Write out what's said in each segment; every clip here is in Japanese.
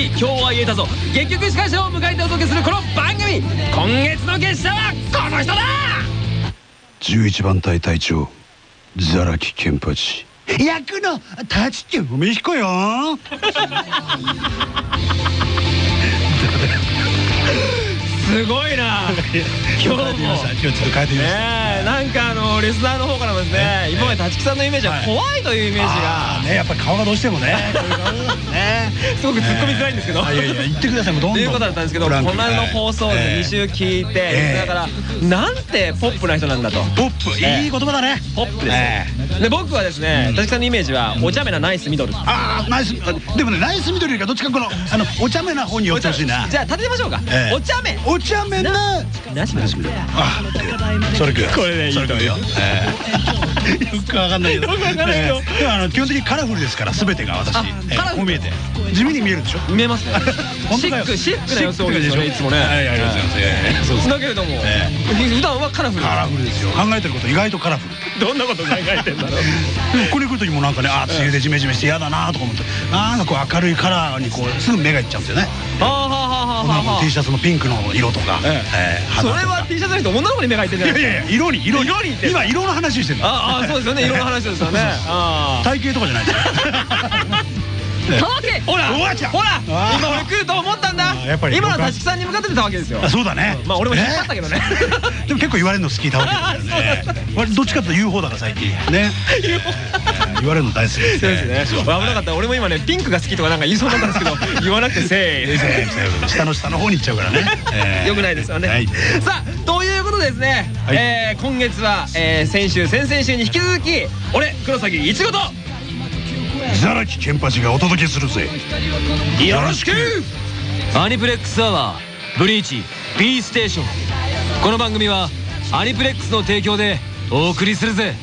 パーソナリティ今日は言えたぞ。結局司会者を迎えてお届けするこの番組。今月の月謝はこの人だ！11番隊隊長ザラキケンパチ役の立ち梅彦よすごいな今日も今日ちょっと変えてみましたねえなんかあのリスナーの方からもですね今まで立木さんのイメージは怖いというイメージがねやっぱり顔がどうしても ね。すごく突っ込みづらいんですけど。あい。やいや言ってください。もうどんどん。ということだったんですけどこの間の放送をええ。2週聞いてええ。だからなんてポップな人なんだと。ポップ。いい言葉だね。ポップですえで僕はですね立木さんのイメージはお茶目なナイスミドル。ああナイスあでもねナイス緑よりかどっちかこのあのお茶目な方に寄ってほしいな。じゃあ立てましょうか。ええ。お茶目。お茶目ななしナイス緑あそれくこれでいいと思う。よ。ええ。よくわかんないけど。よくわかんないけど。ええ。でもあの基本的にカラフルですから全てが私。こう見えて。地味に見えるでしょ。見えますねシックシックな装いですよねいつもね。はいありがとうございます。ええそうですだけれどもえ普段はカラフルカラフルですよ。考えてること意外とカラフル。どんなこと考えてんだろう？ここに来る時もなんかねあ梅雨でジメジメして嫌だなとか思って。なんかこう明るいカラーにこうすぐ目がいっちゃうんですよね。はあはあはあはあ T シャツのピンクの色とか。それは T シャツの人女の子に目がいってんじゃないいやいや色に色に。今色の話してるのああそうですよね。色の話ですよね。ああ体型とかじゃないですよ。たわけほら。おわちゃんほら。今俺来ると思ったんだ。あやっぱり今のは立木さんに向かってたわけですよ。あそうだね。まあ俺も引っ張ったけどね。えでも結構言われるの好きだわけですよね。俺どっちかというと言う方だから最近。ね。ええ言われるの大好きですそうですね。危なかった。俺も今ねピンクが好きとかなんか言いそうだったんですけど言わなくてせえーえ下の下の方に行っちゃうからね。ええよくないですよね、はい。さあということでですね、今月は、えー先週先々週に引き続き俺黒崎いちごとザラキケンパチがお届けするぜ。よろしく。アニプレックスアワーブリーチ B ステーション。この番組はアニプレックスの提供でお送りするぜ。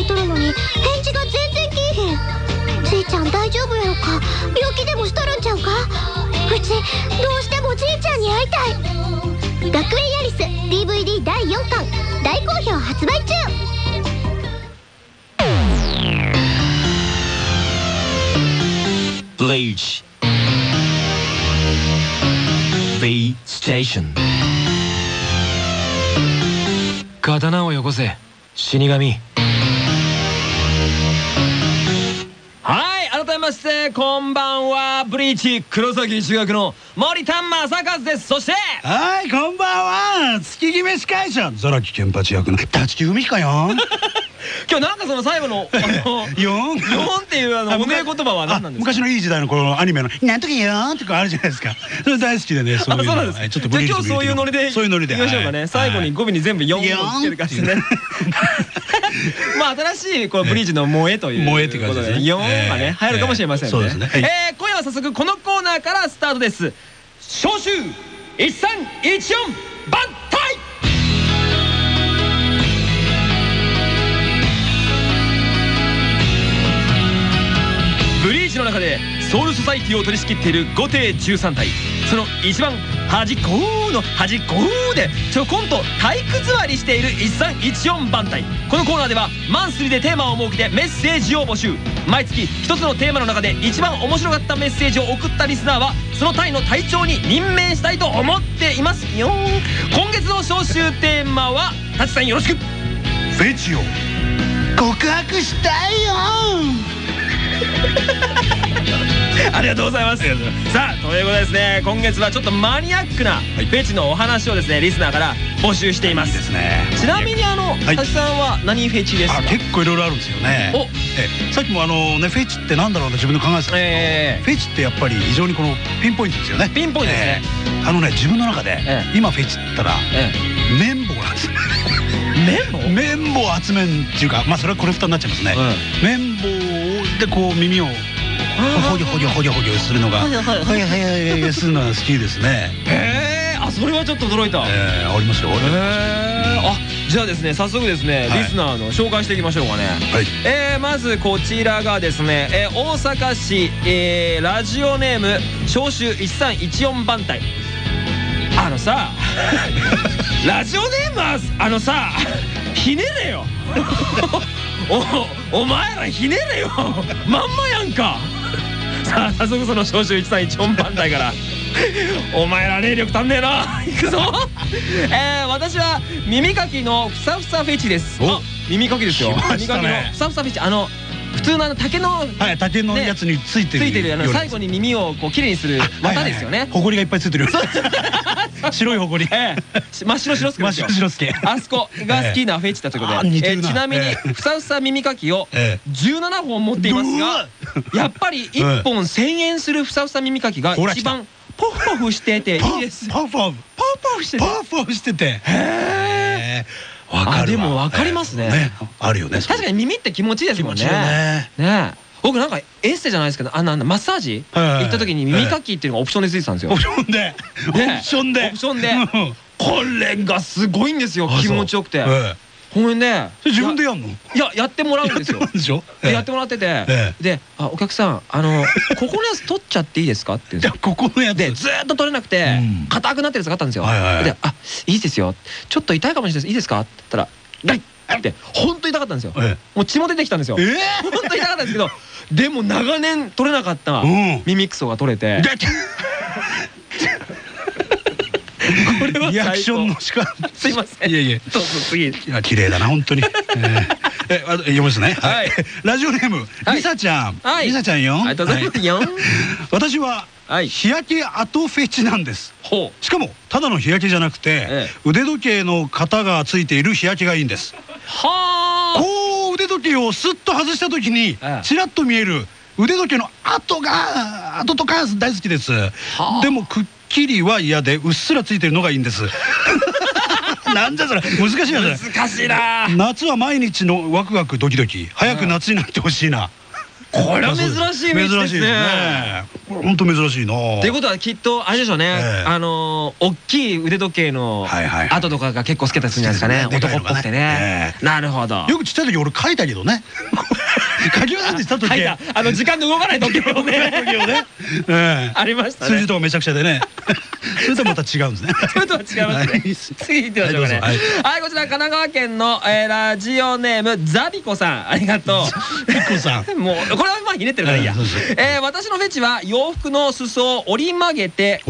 いとるのに返事が全然来えへん。じいちゃん大丈夫やろか。病気でもしとるんちゃうか？うちどうしてもじいちゃんに会いたい。学園アリス DVD 第4巻大好評発売中。Bleach. B ステーション刀をよこせ。死神ましてこんばんはブリーチ黒崎中学の森田正和です。そしてはいこんばんは月決め司会者ザラキケンパチ役の立木文彦よ。今日なんかその最後のよん「よん」っていうあのおねえ言葉は何なんですか？あ昔のいい時代のこのアニメの「なんとかよーん」とかあるじゃないですか。それ大好きでね そういうのちょっとじゃあブリーチ今日そういうノリでそういうノリで。いきましょうかね、はい最後に語尾に全部「4」をつける感じで。ね まあ新しいこのブリーチの萌えという萌えって感じですね。こと4がね、ええ。流行るかもしれませんね、そうですね。はい。えー今夜は早速このコーナーからスタートです。招集1314番隊ブリーチの中でソウルソサイティを取り仕切っている後手13体。その一番端っこの端っこでちょこんと体育座りしている1314番隊。このコーナーではマンスリーでテーマを設けてメッセージを募集。毎月一つのテーマの中で一番面白かったメッセージを送ったリスナーはその隊の隊長に任命したいと思っています。よ今月の招集テーマはタチさんよろしく。フェチを告白したいよありがとうございます。さあということでですね今月はちょっとマニアックなフェチのお話をですねリスナーから募集しています。ですね。ちなみにあのはい。橋さんは何フェチですか？あ結構いろいろあるんですよね。お。えさっきもあのねフェチってなんだろうな自分で考えてたけど、ええフェチってやっぱり非常にこのピンポイントですよね。ピンポイントですね。ええ。あのね自分の中で、ええ。今フェチって言ったらえ綿棒なんです。よ え綿棒？綿棒集めんっていうかまあそれはコレクターになっちゃいますね、綿棒でこう耳をほぎょほぎょほぎょほぎょするのがはいはいはいはいするのが好きですね。へえあそれはちょっと驚いた。へえー、ありますよえあじゃあですね早速ですねはい。リスナーの紹介していきましょうかね。はい。えーまずこちらがですね、えー大阪市、えーラジオネーム召集1314番隊。あのさ ラジオネームはあのさひねれよ。おお前らひねれよ。まんまやんかさあ早速その召集1314番隊から。お前ら霊力足んねえな。行くぞ。えー、私は耳かきのふさふさフェチです。耳かきですよ。来ま耳かきのふさふさフェチ。あの普通のあの竹のはい竹のやつについてるついてるあの最後に耳をこう綺麗にする綿ですよね。ほこりがいっぱいついてる白いほこり。ええ。し真っ白白助真っ白白助あそこが好きなフェチだということで、え。ーちなみにええ。ふさふさ耳かきをえ17本持っていますがやっぱり1本1000円するふさふさ耳かきが一番ポフポフしてていいです。パフパフ。ポフポフしてて。パフパフしてて。へえあでもわかりますね。あるよね。確かに耳って気持ちいいですもんね。ね。僕なんかエッセじゃないですけどあなんだマッサージ行った時に耳かきっていうのがオプションでついてたんですよ。オプションで。オプねションで。オプションで。うん。これがすごいんですよ。気持ちよくてええほんでね自分でやんの？いややってもらうんですよ。やってもらうんでしょ？でやってもらってで「あお客さんあのここのやつ取っちゃっていいですか?」ってじゃあここのやつ。でずーっと取れなくてうん。硬くなってるやつがあったんですよ。で「あいいですよ。ちょっと痛いかもしれないです。いいですか?」って言ったら「痛い!」って本当痛かったんですよ。えもう血も出てきたんですよ。ええ？本当痛かったんですけどでも長年取れなかったうん。耳クソが取れて。で これはリアクション最の仕方すいません。いえいえ。高どうぞ次いや綺麗だな本当に。えあ読みますね。ははい。い。ラジオネームはい。リサちゃん。はい。リサちゃんよ。ありがとうございます。よはい。私ははい。日焼け跡フェチなんです。しかもただの日焼けじゃなくて、ええ。腕時計の型がついている日焼けがいいんです。はあ。こう腕時計をスッと外した時にええ。ちらっと見える腕時計の跡が跡とか大好きです。あ。でもくっきりは嫌でうっすらついてるのがいいんです。なんじゃそれ。難しいな。難しいな。夏は毎日のワクワクドキドキ。早く夏になってほしいな、これは珍しい道ですね。珍しいですね。これ本当珍しいな。っていうことはきっとあれでしょうね、ええ。あのー大きい腕時計の跡とかが結構好きだったりするんじゃないですかね。男っぽくてね、でなるほど。よくちっちゃい時俺書いたけどね書き忘れてた時書いたあの時間で動かない時計をね。ありましたね。数字とかめちゃくちゃでね。それとはまた違うんですね。それとは違いますね、はい。次行ってみましょうかね。はいこちら神奈川県の、えーラジオネームザビコさん。ありがとう。ピコさん。もうこれはまあひねってるからいいや、私のフェチは洋服の裾を折り曲げて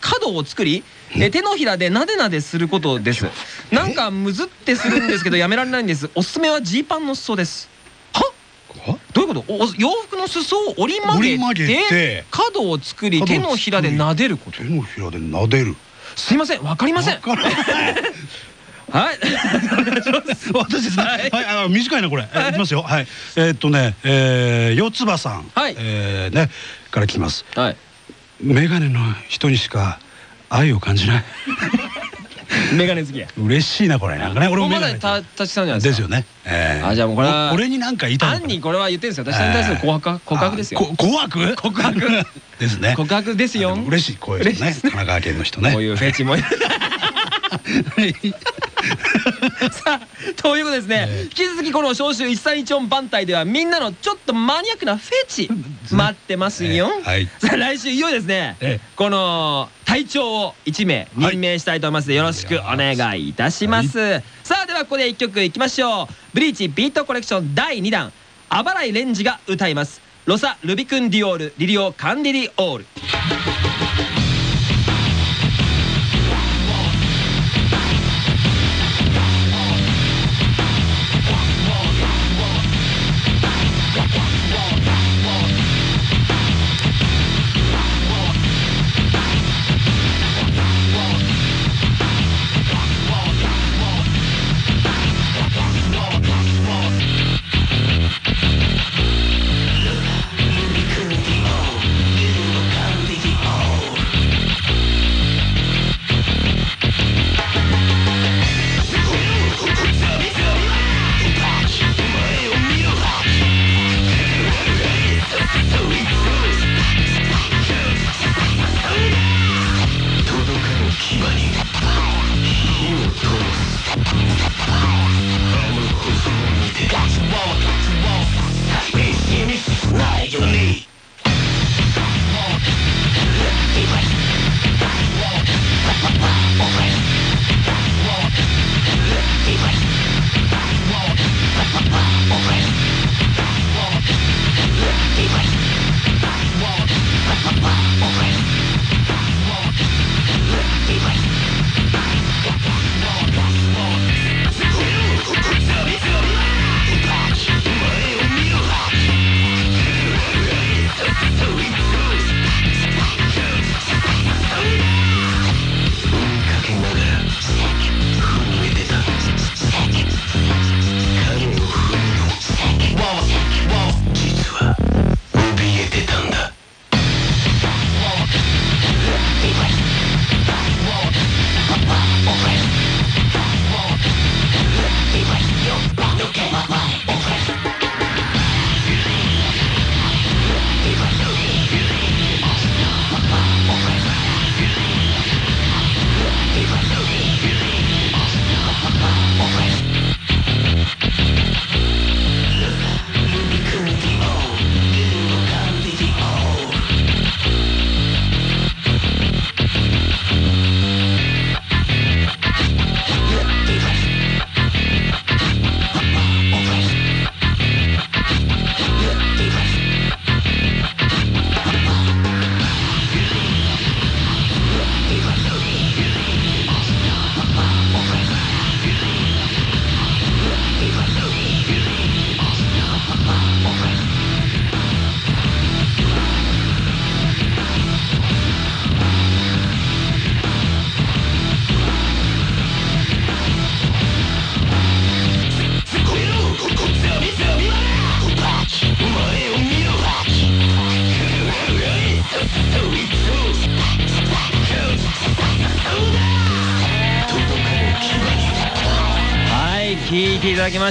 角を作り、えー手のひらでなでなですることです。なんかむずってするんですけどやめられないんです。おすすめはジーパンの裾ですいうこと洋服の裾を折り曲げてて角を作り手のひらでなでること手のひらで撫でるすいませんわかりません はい 私ですね。ははいい、あ短いなこれ。えいきますよ。はい。えーっとね、えー、四つ葉さん。はいえーねから聞きます。はいメガネの人にしか愛を感じない。メガネ好きや。嬉しいなこれ。なんかね。俺もメガネ。たたちさんじゃないでかですすよね。えーあじゃあもうこれはお俺に何か言いたいのかな？暗にこれは言ってるんですよ。私に対する告白告白ですよ。あこ紅白？告白。ですね。告白ですよ。嬉しい声ですね。嬉しい神奈川県の人ね。こういうフェチも。さあということでですね、ええ。引き続きこの召集一三一音番隊ではみんなのちょっとマニアックなフェチ待ってますよ、ええ。はい。さあ来週いよいよですね、ええ。この隊長を1名任命したいと思います。よろしくお願いいたします、さあではここで1曲いきましょう。ブリーチビートコレクション第2弾。あばらいレンジが歌います。ロサ・ルビクンディオールリリオ・カンディリオール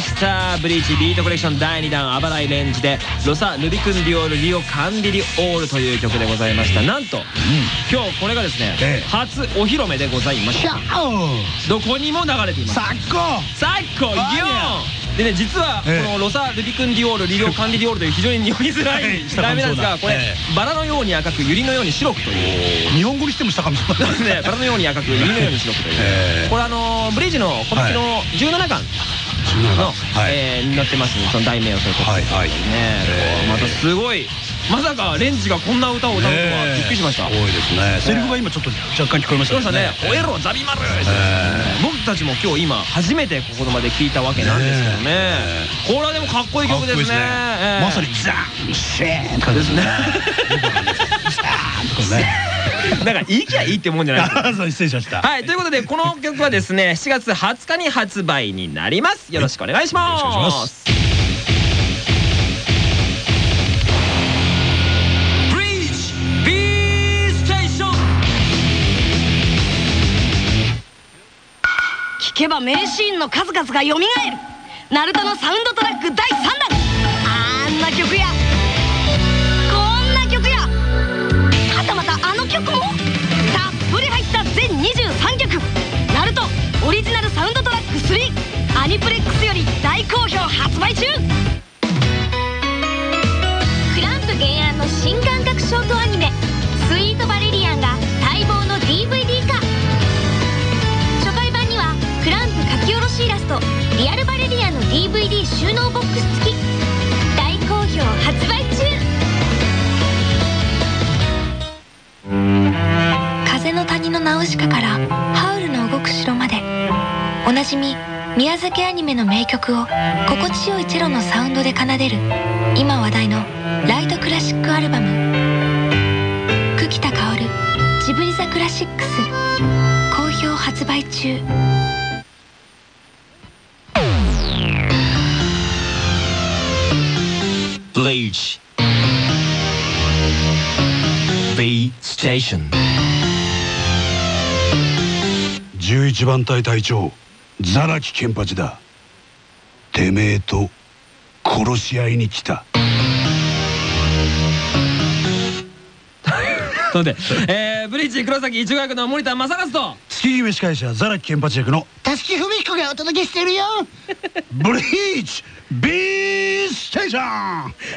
ました。ブリーチビートコレクション第2弾「あばらいレンジ」で「ロサ・ルビクンディオール・リオ・カンディリオール」という曲でございました。なんと今日これがですねええ。初お披露目でございました。どこにも流れています最高。最高。よでね実はこえ。えのロサ・ルビクンディオール・リリオ・カンディリオールという非常に読みづらいはい。題名なんですがこれえバラのように赤くユリのように白くという。日本語にしてもしたかもしれない。ですね。バラのように赤くユリのように白くという。ええ。これあのブリージの今年の17巻の、はい。えーになってますその題名をそれと。ってはいはい。ねえー。こうまたすごい。まさかレンジがこんな歌を歌うとは。びっくりしました。多いですね。セリフが今ちょっと若干聞こえましそうたでしたね「おえろザビマル」僕たちも今日今初めてここまで聞いたわけなんですけどね。ねこれはでもかっこいい曲ですね。ええまさにザンシェーンとかですね とかねだからいいきゃいいってもんじゃない。で すあそう失礼しました。はいということでこの曲はですね7月20日に発売になります。よろしくお願いします。聞けば名シーンの数々が蘇る。ナルトのサウンドトラック第3弾。あんな曲やサウンドトラック3アニプレックスより大好評発売中。クランプ原案の新感覚ショートアニメ「スイートバレリアン」が待望の DVD 化。初回版にはクランプ書き下ろしイラスト「リアルバレリアン」の DVD 収納ボックス付き大好評発売中。風の谷のナウシカからなじみ宮崎アニメの名曲を心地よいチェロのサウンドで奏でる今話題のライトクラシックアルバム。久喜田薫ジブリザクラシックス好評発売中。Bleach. B Station. 11番隊隊長ザラキケンパチだ。てめえと殺し合いに来た。ということで、えー、ブリーチ黒崎一護役の森田正和と月姫司会者ザラキケンパチ役のたすきふみひこがお届けしてるよ。ブリーチ B ステーショ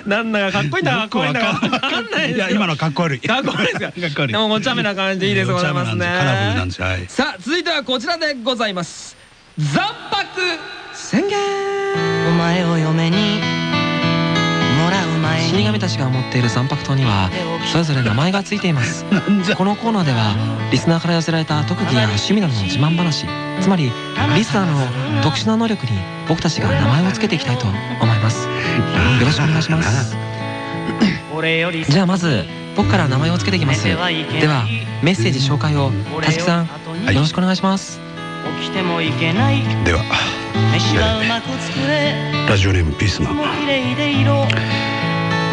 ン。なんだかかっこいいんだ。かかっこいいんだ。か分かんないですいや今のかっこ悪い。かっこいいですかかっこ悪い。でもお茶目な感じいいですございますね。カラフルなんですはい。さあ続いてはこちらでございます残白宣言。お前を嫁にもらう前死神たちが持っている残白刀にはそれぞれ名前がついています。このコーナーではリスナーから寄せられた特技や趣味などの自慢話つまりリスナーの特殊な能力に僕たちが名前をつけていきたいと思います。よろしくお願いします。じゃあまず僕から名前をつけていきます。ではメッセージ紹介をたつきさんよろしくお願いします起きてもいけないでは飯はうまく作れラジオネームピースマン。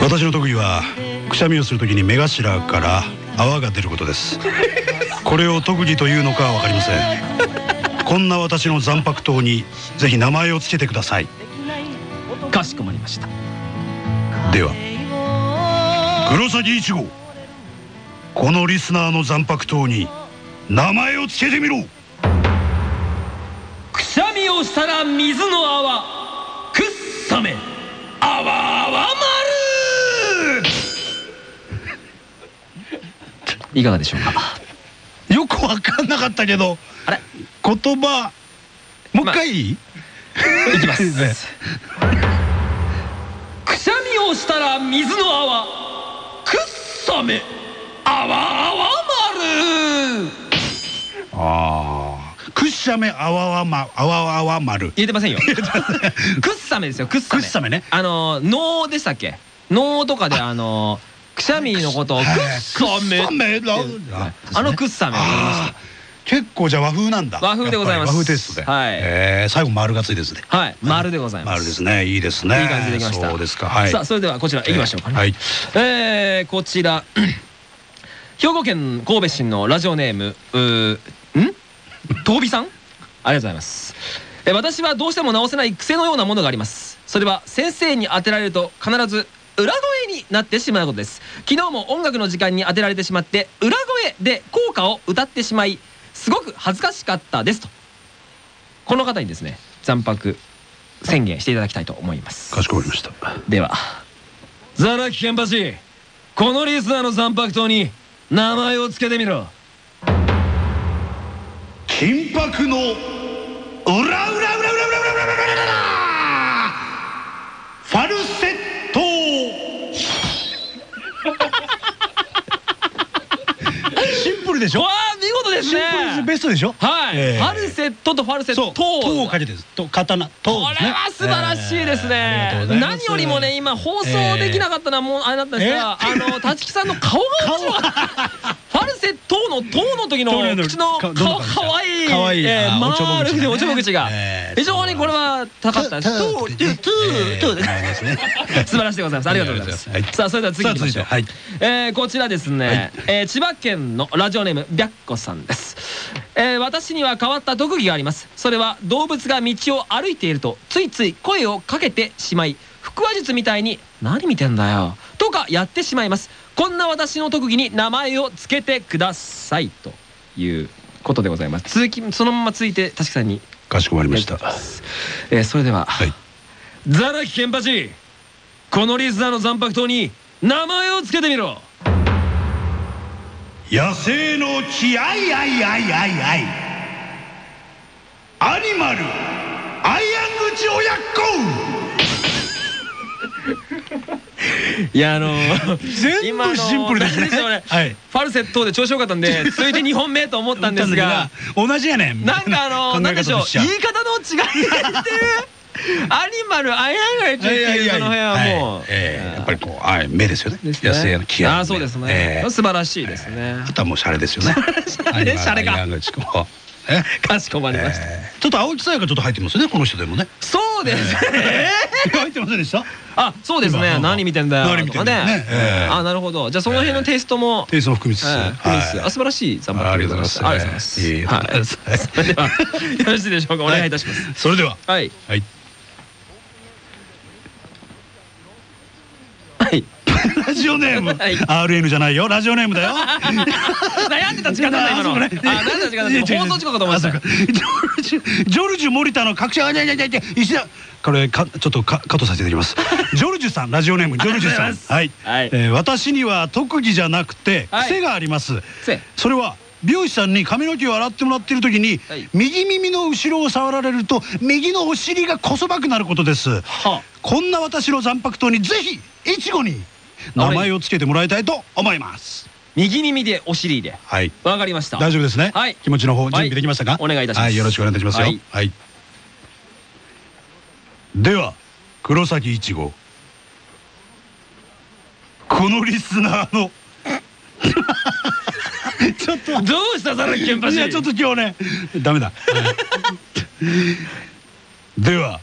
私の特技はくしゃみをするときに目頭から泡が出ることです。これを特技というのかは分かりません。こんな私の残白刀にぜひ名前をつけてください。かしこまりました。では黒崎一号このリスナーの残白刀に名前をつけてみろをしたら水の泡。くっさめ。あわあわ丸。いかがでしょうか？よく分かんなかったけどあれ？言葉もう一回いい、いきます。くしゃみをしたら水の泡。くっさめ。あわあわ丸。ああしゃめあわわまあわあわ丸。言えてませんよ。くっさめですよくっさめ。くっさめね。あの能でしたっけ？能とかであ。のくしゃみのことをくっさめくっさめ？だあのくっさめ。結構じゃあ和風なんだ。和風でございます。和風テイストで。はい。えー最後丸がついてですねはい。丸でございます。丸ですね。いいですね。いい感じでできました。そうですか。はい。さあそれではこちら行きましょうかね。はい。えーこちら。兵庫県神戸市のラジオネームうーん東美さん？ありがとうございます。え私はどうしても直せない癖のようなものがあります。それは先生に当てられると必ず裏声になってしまうことです。昨日も音楽の時間に当てられてしまって裏声で効果を歌ってしまいすごく恥ずかしかったですと。この方にですね残白宣言していただきたいと思います。かしこまりました。では。ザラキケンパチこのリスナーの残白刀に名前を付けてみろ金箔の裏裏裏裏裏裏裏裏裏ファルセットシンプルでしょわあ見事ですねシンプルですねベストでしょはい、ええファルセットとファルセッそうト塔をかけてですと刀塔こですねれは素晴らしいですえーありがとうご。ざいます何よりもね今放送できなかったのはもうあれだったんですが、あの立木さんの顔が面白かった。ファルセットの塔の時の口のかどんな顔感じでした可愛いいえーあおちょぼ口がね。丸くておちょぼ口が。えー非常にこれは高かった。です。トゥートゥートゥートゥーえーですね。素晴らしいでございます。ありがとうございます。はいさあそれでは次行きましょう。えーこちらですね、えー千葉県のラジオネーム白子さんです、えー私には変わった特技があります。それは動物が道を歩いているとついつい声をかけてしまい腹話術みたいに「何見てんだよ」とかやってしまいますこんな私の特技に名前をつけてくださいということでございます。続きそのまま続いて確かさんに。かしこまりました。えーそれでは、はい。ザラキケンパチこのリスナーの残白刀に名前をつけてみろ。野生の気合いあいあいあいあい。アニマルアイアン口親いやあのー、全部シンプルですね。ファルセットで調子よかったんで続いて2本目と思ったんですが。同じやねん。なんかあのなんでしょう。言い方の違いっていうアニマルアイアンガイチっていうその辺はもう、やっぱりこうはい目ですよね。野生の気合いあーそうですね、えー素晴らしいですね、あとはもうシャレですよね。シャレシャレかかしこまりました、えーちょっと青木さやかちょっと入ってますよねこの人でもね。そうです。ね入ってませんでした？あそうですね。今。何見てんだよ何見てんだよ。あなるほど。じゃあその辺のテイストも。テイストも含みつつ。あ素晴らしい残白ありがとうございます。ありがとうございます。はい。よろしいでしょうか。お願いいたします。それでは。はい。はいはい ラジオネーム。はい。RN じゃないよ。ラジオネームだよ。悩んでた時間だった 今の。悩んでた時間だった。放送事故かと思ってたジョルジュ森田の各社あいやいやいやいや石田これかちょっとかカットさせていただきますジョルジュさんラジオネームジョルジュさんはい、私には特技じゃなくてはい癖があります、せそれは美容師さんに髪の毛を洗ってもらっている時に、はい右耳の後ろを触られると右のお尻がこそばくなることですはこんな私の残白刀にぜひいちごに名前をつけてもらいたいと思います。右耳でお尻で。はい。わかりました。大丈夫ですね、はい。気持ちの方準備できましたか、お願いいたします。はいよろしくお願いいたしますよ。はい。はい、では黒崎いちごこのリスナーの。ちょっと。どうしたザラキケンパチいやちょっと今日ね。ダメだ、では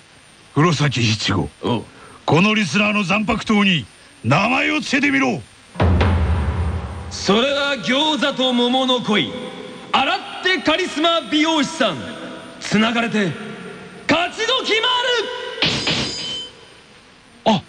黒崎いちごおう。このリスナーの残白刀に名前をつけてみろ。それは餃子と桃の恋。洗ってカリスマ美容師さん。つながれて勝ちど決まる。あ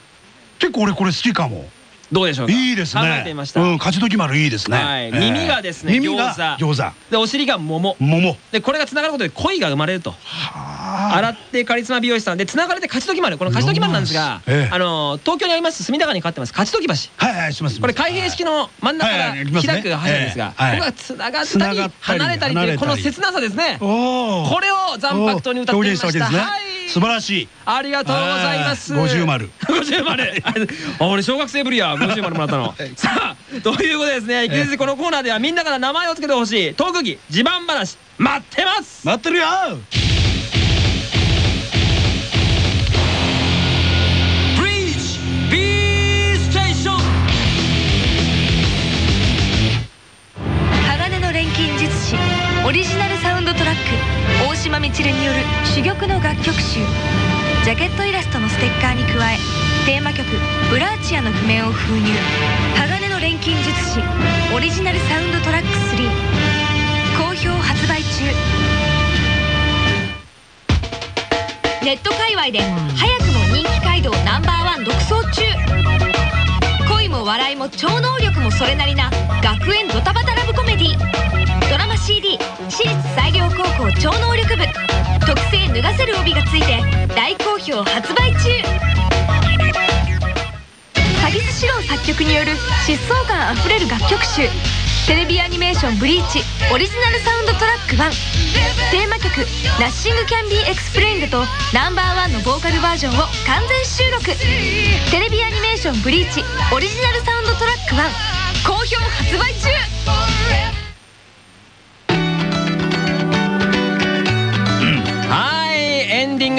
結構俺これ好きかも。どうでしょうか？いいですね。考えてみました、うん勝ち時丸いいですね、はい。えー耳がですね餃子。餃でお尻が桃。子桃。でこれがつながることで恋が生まれると。は洗ってカリスマ美容師さんでつながれて勝ち時丸この勝ち時丸なんですが、ええ。あの東京にあります隅田川にかかってます。勝ち時橋。はいはいしますこれ開閉式の真ん中から開く橋なんですが、ここがつながったり離れたりというこの切なさですね。これを残白刀に歌ってみましたはい素晴らしい。ありがとうございます。はい。50丸。五十丸。あ、俺小学生ぶりや、五十丸もらったの。さあ、ということでですね、引き続きこのコーナーではみんなから名前をつけてほしい。特技、自慢話、待ってます。待ってるよオリジナルサウンドトラック大島みちるによる珠玉の楽曲集。ジャケットイラストのステッカーに加えテーマ曲「ブラーチア」の譜面を封入。鋼の錬金術師オリジナルサウンドトラック3好評発売中。内で早くも人気街道ナンバーワン独走中。恋も笑いも超能力もそれなりな学園ドタバタラブコメディ。ドラマ CD 私立西陵高校超能力部。特製脱がせる帯がついて大好評発売中。鷺巣詩郎作曲による疾走感あふれる楽曲集。テレビアニメーション「BLEACH」オリジナルサウンドトラック1テーマ曲「 Nothing Can Be Explained」と Number One のボーカルバージョンを完全収録。テレビアニメーション「ブリーチ」オリジナルサウンドトラック1好評発売中。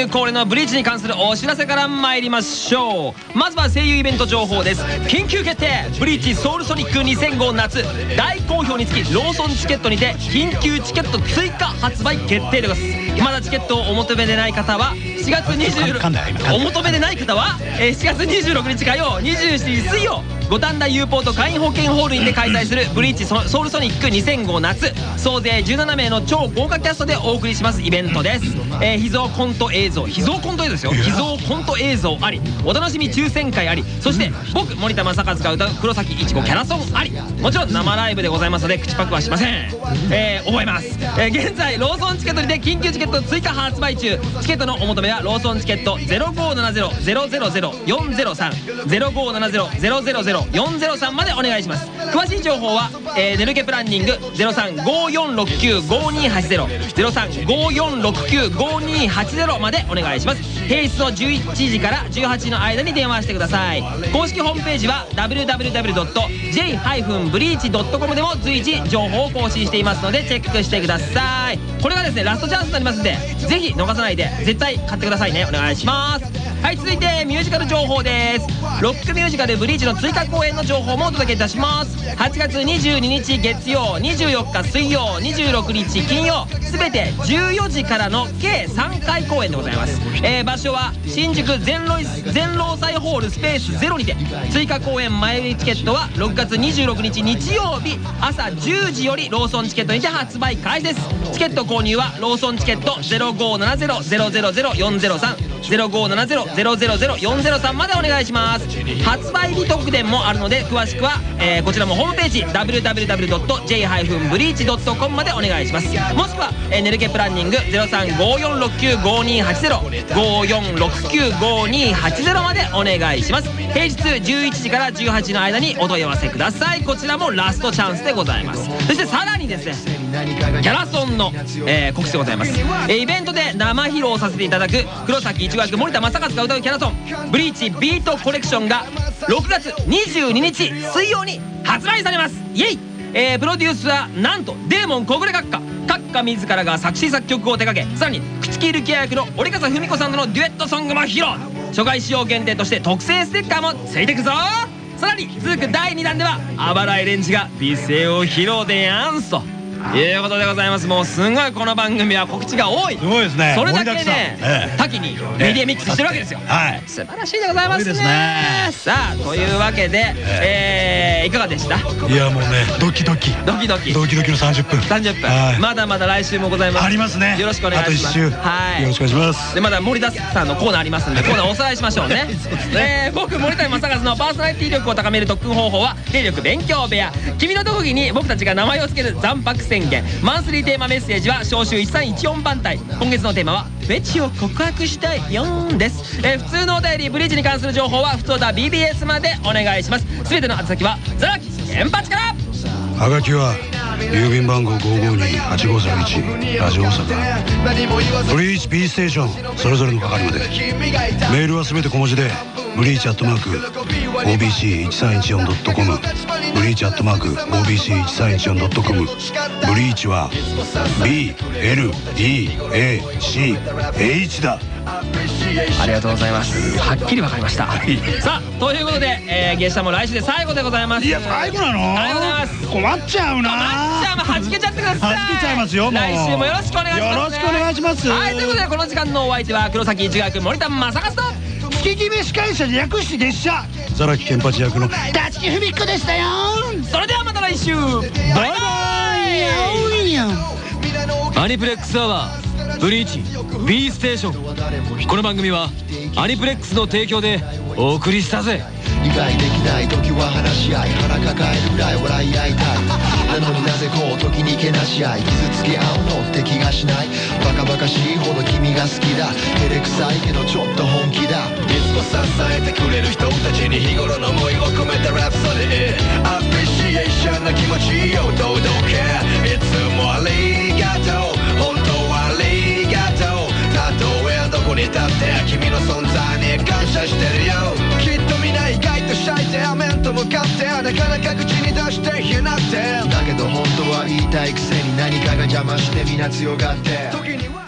グ恒例のブリーチに関するお知らせから参りましょう。まずは声優イベント情報です。緊急決定。ブリーチソウルソニック2005夏。大好評につきローソンチケットにて緊急チケット追加発売決定でございます。まだチケットをお求めでない方は4月26お求めでない方は、えー4月26日火曜27日水曜五反田 U ポート会員保険ホールにて開催するブリーチソソウルソニック2005夏。総勢17名の超豪華キャストでお送りします。イベントです、えー秘蔵コント映像。秘蔵コント映像ですよ。秘蔵コント映像あり。お楽しみ抽選会あり。そして僕森田正和が歌う黒崎いちごキャラソンあり。もちろん生ライブでございますので口パクはしません。えー覚えます、えー現在ローソンチケットにて緊急チケット追加発売中。チケットのお求めはローソンチケット0570-000-403 0353までお願いします。詳しい情報は、えー、ネルケプランニング0354695280 0354695280までお願いします。平日の11時から18時の間に電話してください。公式ホームページは www.j-breach.com でも随時情報を更新していますのでチェックしてください。これがですねラストチャンスになりますんでぜひ逃さないで絶対買ってくださいね。お願いします。はい続いてミュージカル情報です。ロックミュージカルブリーチの追加公演の情報もお届けいたします。8月22日月曜24日水曜26日金曜。すべて14時からの計3回公演でございます、えー場所は新宿全労全労祭ホールスペースゼロにて。追加公演前売りチケットは6月26日日曜日朝10時よりローソンチケットにて発売開始です。チケット購入はローソンチケット0570-000-403 0570-000-403までお願いします。発売日特典もあるので詳しくは、えーこちらもホームページ www.j-breach.com までお願いします。もしくは、えーネルケプランニング0354695280 04695280までお願いします。平日11時から18時の間にお問い合わせください。こちらもラストチャンスでございます。そしてさらにですねキャラソンの、えー告知でございます、えーイベントで生披露させていただく黒崎一学森田正和が歌うキャラソン「ブリーチビートコレクション」が6月22日水曜に発売されます。イエイ！えープロデュースはなんとデーモン小暮閣下。閣下自らが作詞作曲を手掛けさらに朽木ルキア役の折笠文子さんとのデュエットソングも披露。初回使用限定として特製ステッカーもついてくぞ。さらに続く第2弾ではあばらいレンジが美声を披露でやんすということでございます。もうすごいこの番組は告知が多い。すごいですね。それだけねええ多岐にメディアミックスしてるわけですよ。はい。素晴らしいでございますね。さあというわけで、えーいかがでした？いやもうねドキドキ。ドキドキ。ドキドキの30分。30分、はい。まだまだ来週もございます。ありますね。よろしくお願いします。あと一週。はい。よろしくお願いします。でまだ森田さんのコーナーありますんでコーナーおさらいしましょうね。えー僕森田正和のパーソナリティ力を高める特訓方法は霊力勉強部屋。君の特技に僕たちが名前を付ける残白宣言。マンスリーテーマメッセージは召集1314番隊。今月のテーマはフェチを告白したいよんです、えー普通のお便りブリーチに関する情報は普通だ BBS までお願いします。全ての宛先はザラキケンパチから。はがきは郵便番号5528501ラジオ大阪。ブリーチ B ステーションそれぞれの係まで。メールはすべて小文字でブリーチアットマーク OBC1314.com ブリーチアットマーク OBC1314.com ブリーチは BLEACH だ。ありがとうございます。はっきりわかりました。さあということで、えー、月謝も来週で最後でございます。いや最後なの？ありがとうございます。困っちゃうな。まっちゃんもはじけちゃってくださいはじけちゃいますよ来週もよろしくお願いします、よろしくお願いします。はいということでこの時間のお相手は黒崎一学森田正和と月決め司会者略して列車ザラキケンパチ役の立木文子でしたよ。それではまた来週。バイバイバイ。アニプレックスアワーブリーチ B ステーション。この番組はアニプレックスの提供でお送りしたぜ理解できない時は話し合い腹抱えるぐらい笑い合いたい。なのになぜこう時にけなし合い傷つけ合うのって気がしない。バカバカしいほど君が好きだ。照れくさいけどちょっと本気だ。いつも支えてくれる人たちに日頃の思いを込めたラプソディアプリシエーションの気持ちを堂々け。いつもありがとう。本当はありがとう。たとえどこに立って君の存在に感謝してるよ。きっと意外とシャイで面と向かってなかなか口に出して言えなって。だけど本当は言いたいくせに何かが邪魔してみんな強がって。時に